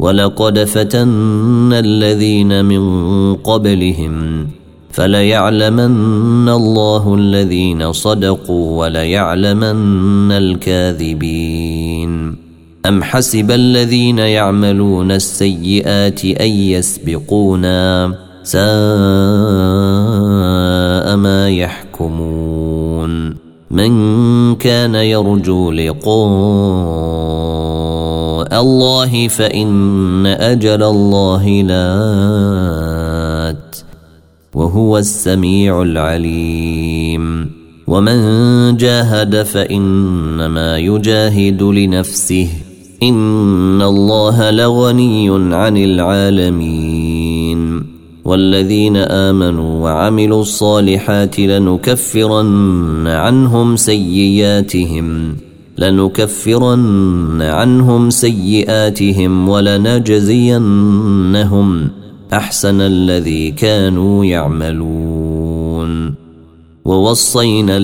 ولقد فتنا الذين من قبلهم فليعلمن الله الذين صدقوا وليعلمن الكاذبين. أم حسب الذين يعملون السيئات أن يسبقونا ساء ما يحكمون. من كان يرجو لقاء الله فإن أجل الله لات وهو السميع العليم. ومن جاهد فإنما يجاهد لنفسه. إن الله لغني عن العالمين. والذين آمنوا وعملوا الصالحات لنكفرن عنهم سيئاتهم. لنكفرن عنهم سيئاتهم ولنجزينهم أحسن الذي كانوا يعملون. ووصينا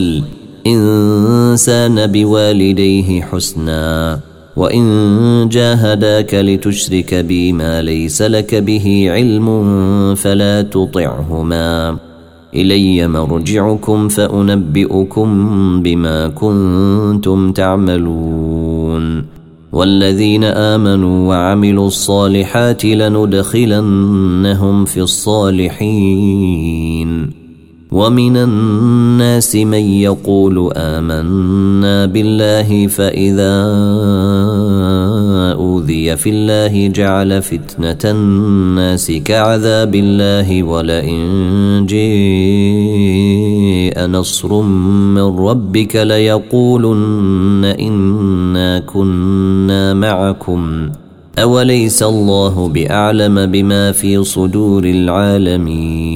الإنسان بوالديه حسنا وإن جاهداك لتشرك بي ما ليس لك به علم فلا تطعهما. إلي مرجعكم فأنبئكم بما كنتم تعملون. والذين آمنوا وعملوا الصالحات لندخلنهم في الصالحين. ومن الناس من يقول آمنا بالله فإذا أوذي في الله جعل فتنة الناس كعذاب الله ولئن جاء نصر من ربك ليقولن إنا كنا معكم أوليس الله بأعلم بما في صدور العالمين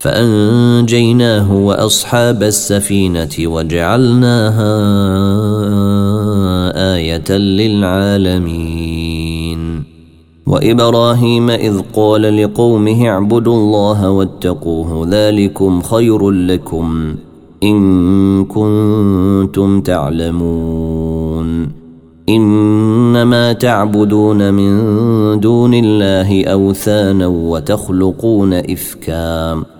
فأنجيناه وأصحاب السفينة وجعلناها آية للعالمين. وإبراهيم إذ قال لقومه اعبدوا الله واتقوه ذلكم خير لكم إن كنتم تعلمون. إنما تعبدون من دون الله أوثانا وتخلقون افكا.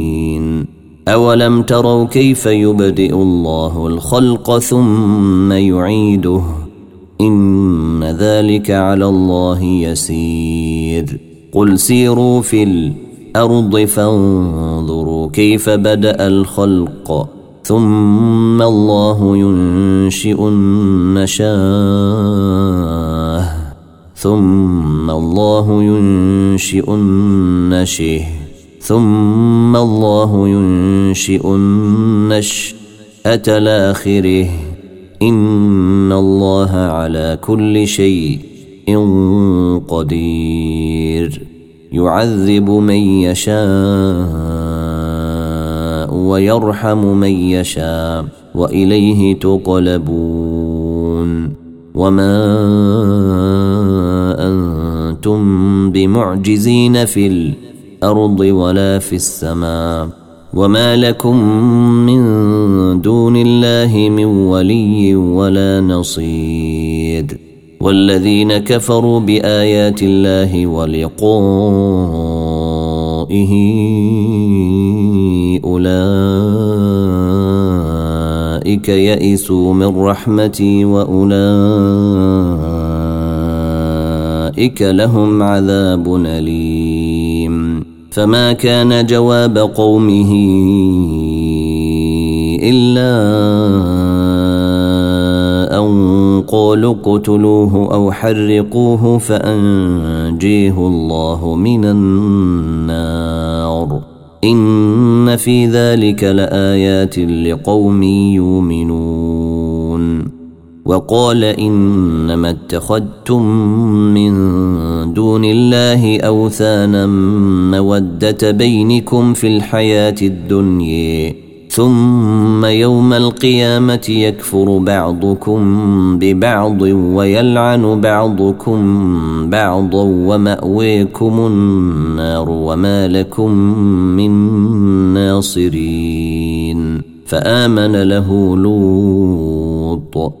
اولم تروا كيف يبدئ الله الخلق ثم يعيده ان ذلك على الله يسير قل سيروا في الأرض فانظروا كيف بدا الخلق ثم الله ينشئ النشاه ثم الله ينشئ النشه ثم الله ينشئ النش الآخرة. إن الله على كل شيء قدير. يعذب من يشاء ويرحم من يشاء وإليه تقلبون. وما أنتم بمعجزين في الأرض ولا في السماء وما لكم من دون الله من ولي ولا نصير والذين كفروا بآيات الله ولقائه أولئك يئسوا من رحمتي وأولئك لهم عذاب أليم فما كان جواب قومه إلا أن قالوا اقتلوه أو حرقوه فأنجيه الله من النار. إن في ذلك لآيات لقوم يؤمنون. وقال إنما اتخذتم من دون الله أوثانا مودة بينكم في الحياة الدنيا ثم يوم القيامة يكفر بعضكم ببعض ويلعن بعضكم بعضا ومأويكم النار وما لكم من ناصرين. فآمن له لوط.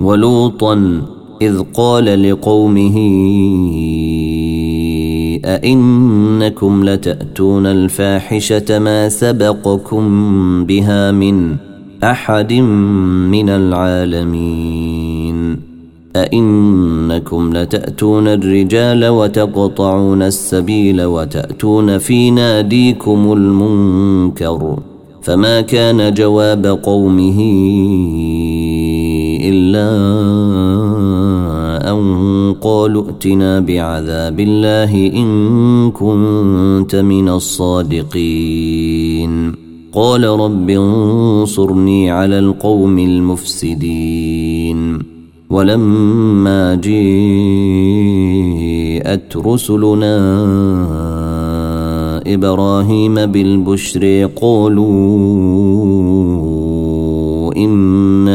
ولوطا إذ قال لقومه أئنكم لتأتون الفاحشة ما سبقكم بها من أحد من العالمين أئنكم لتأتون الرجال وتقطعون السبيل وتأتون في ناديكم المنكر فما كان جواب قومه إلا أن قالوا ائتنا بعذاب الله إن كنت من الصادقين. قال رب انصرني على القوم المفسدين. ولما جيءت رسلنا إبراهيم بالبشر قالوا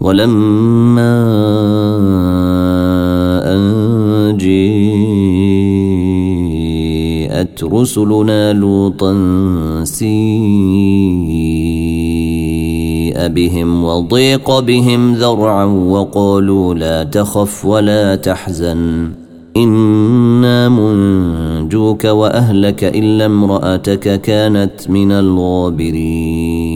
ولما جاءت رسلنا لوطا سيء بهم وضيق بهم ذرعا وقالوا لا تخف ولا تحزن. إنا منجوك وأهلك إلا امرأتك كانت من الغابرين.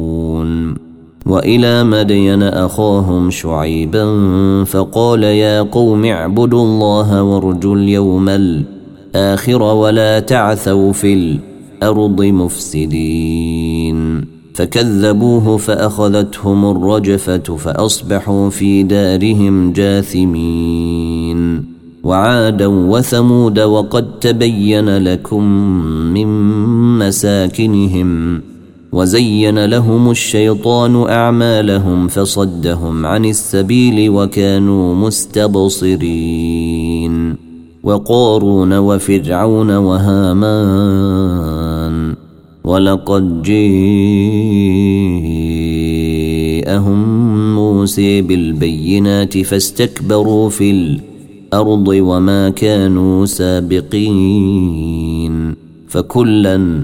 وإلى مدين أخاهم شعيبا فقال يا قوم اعبدوا الله وارجوا اليوم الآخر ولا تعثوا في الأرض مفسدين. فكذبوه فأخذتهم الرجفة فأصبحوا في دارهم جاثمين. وعادا وثمود وقد تبين لكم من مساكنهم وزين لهم الشيطان أعمالهم فصدهم عن السبيل وكانوا مستبصرين وقارون وفرعون وهامان ولقد جيءهم موسى بالبينات فاستكبروا في الأرض وما كانوا سابقين فكلا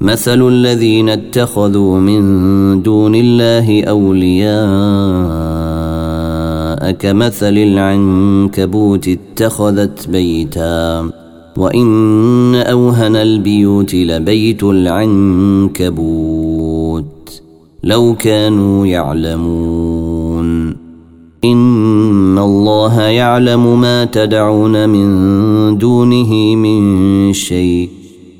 مثل الذين اتخذوا من دون الله اولياء كمثل العنكبوت اتخذت بيتا وان اوهن البيوت لبيت العنكبوت لو كانوا يعلمون ان الله يعلم ما تدعون من دونه من شيء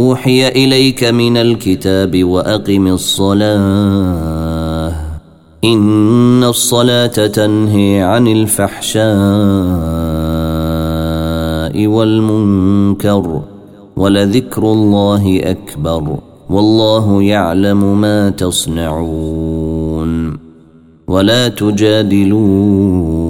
أوحي إليك من الكتاب وأقم الصلاة. إن الصلاة تنهي عن الفحشاء والمنكر ولذكر الله أكبر والله يعلم ما تصنعون. ولا تجادلون.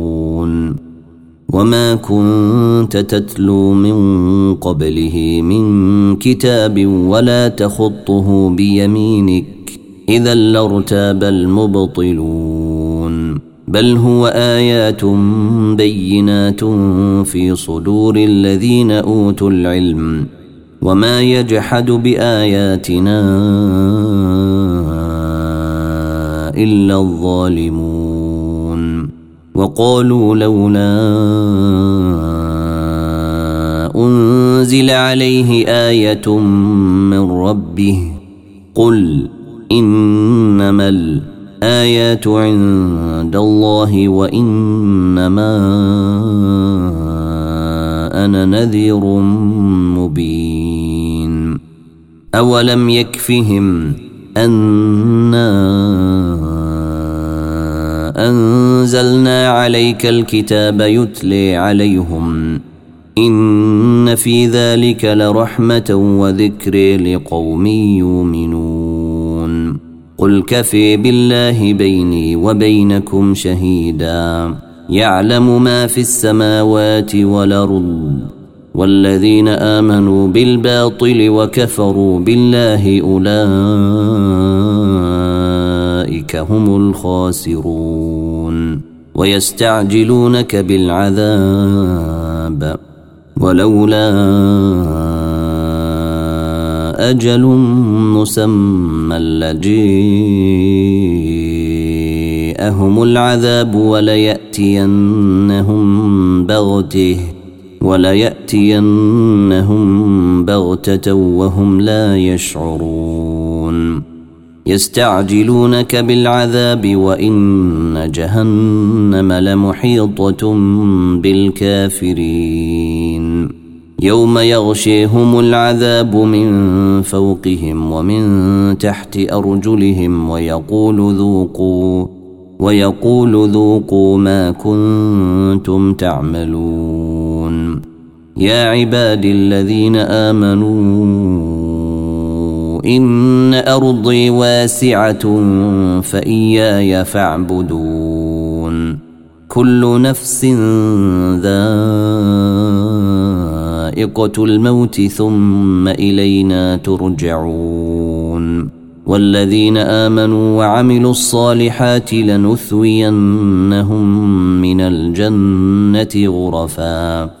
وما كنت تتلو من قبله من كتاب ولا تخطه بيمينك اذا لارتاب المبطلون بل هو ايات بينات في صدور الذين اوتوا العلم وما يجحد باياتنا الا الظالمون وقالوا لولا أنزل عليه آية من ربه قل إنما الآيات عند الله وإنما أنا نذير مبين أولم يكفهم أنا أنزلنا عليك الكتاب يتلي عليهم. إن في ذلك لرحمة وذكر لقوم يؤمنون. قل كفي بالله بيني وبينكم شهيدا. يعلم ما في السماوات والأرض. والذين آمنوا بالباطل وكفروا بالله أولئك أولئك هم الخاسرون ويستعجلونك بالعذاب ولولا أجل مسمى لجيءهم العذاب وليأتينهم بغتة وليأتينهم بغتة وهم لا يشعرون يستعجلونك بالعذاب وإن جهنم لمحيطة بالكافرين. يوم يغشيهم العذاب من فوقهم ومن تحت أرجلهم ويقول ذوقوا ويقول ذوقوا ما كنتم تعملون. يا عبادي الذين آمنوا إن أرضي واسعة فإياي فاعبدون. كل نفس ذائقة الموت ثم إلينا ترجعون. والذين آمنوا وعملوا الصالحات لنثوينهم من الجنة غرفاً.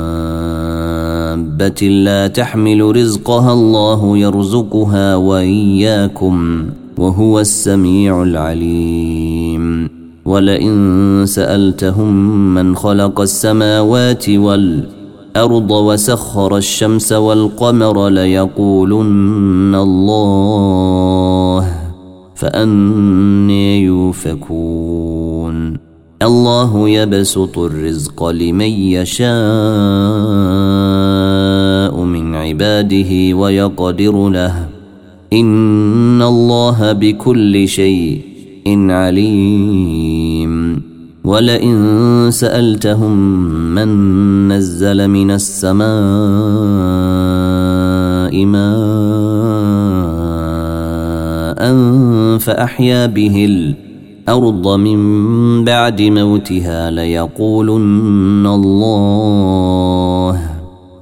دابة لا تحمل رزقها الله يرزقها وإياكم وهو السميع العليم ولئن سألتهم من خلق السماوات والأرض وسخر الشمس والقمر ليقولن الله فأني يوفكون الله يبسط الرزق لمن يشاء عباده ويقدر له. إن الله بكل شيء عليم. ولئن سألتهم من نزل من السماء ماء فأحيا به الأرض الأرض من بعد موتها ليقولن الله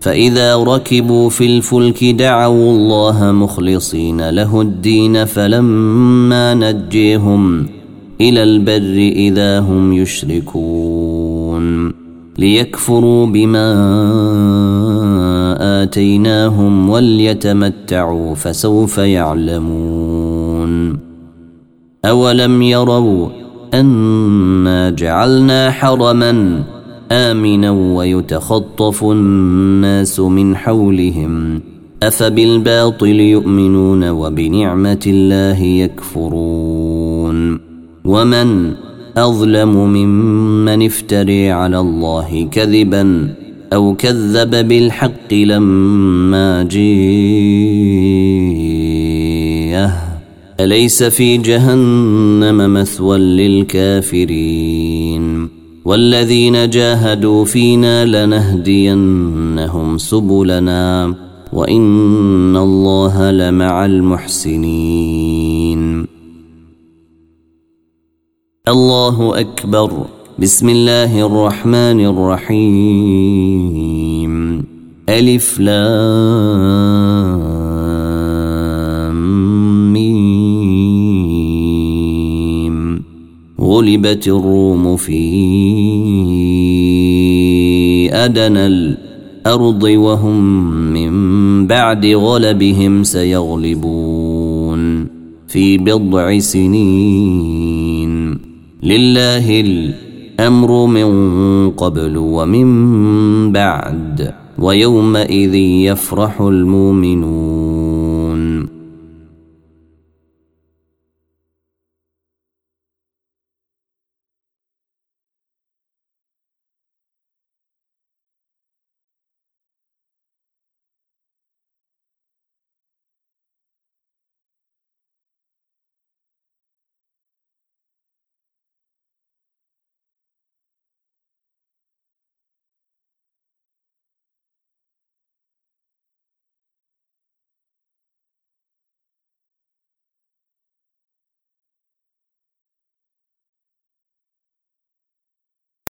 فإذا ركبوا في الفلك دعوا الله مخلصين له الدين فلما نجيهم إلى البر إذا هم يشركون ليكفروا بما آتيناهم وليتمتعوا فسوف يعلمون أولم يروا أنا جعلنا حرما آمنا ويتخطف الناس من حولهم أفبالباطل يؤمنون وبنعمة الله يكفرون ومن أظلم ممن افتري على الله كذبا أو كذب بالحق لما جيه أليس في جهنم مثوى للكافرين والذين جاهدوا فينا لنهدينهم سبلنا وإن الله لمع المحسنين. الله أكبر. بسم الله الرحمن الرحيم. ألف لام. غلبت الروم في أدنى الأرض وهم من بعد غلبهم سيغلبون في بضع سنين. لله الأمر من قبل ومن بعد ويومئذ يفرح المؤمنون.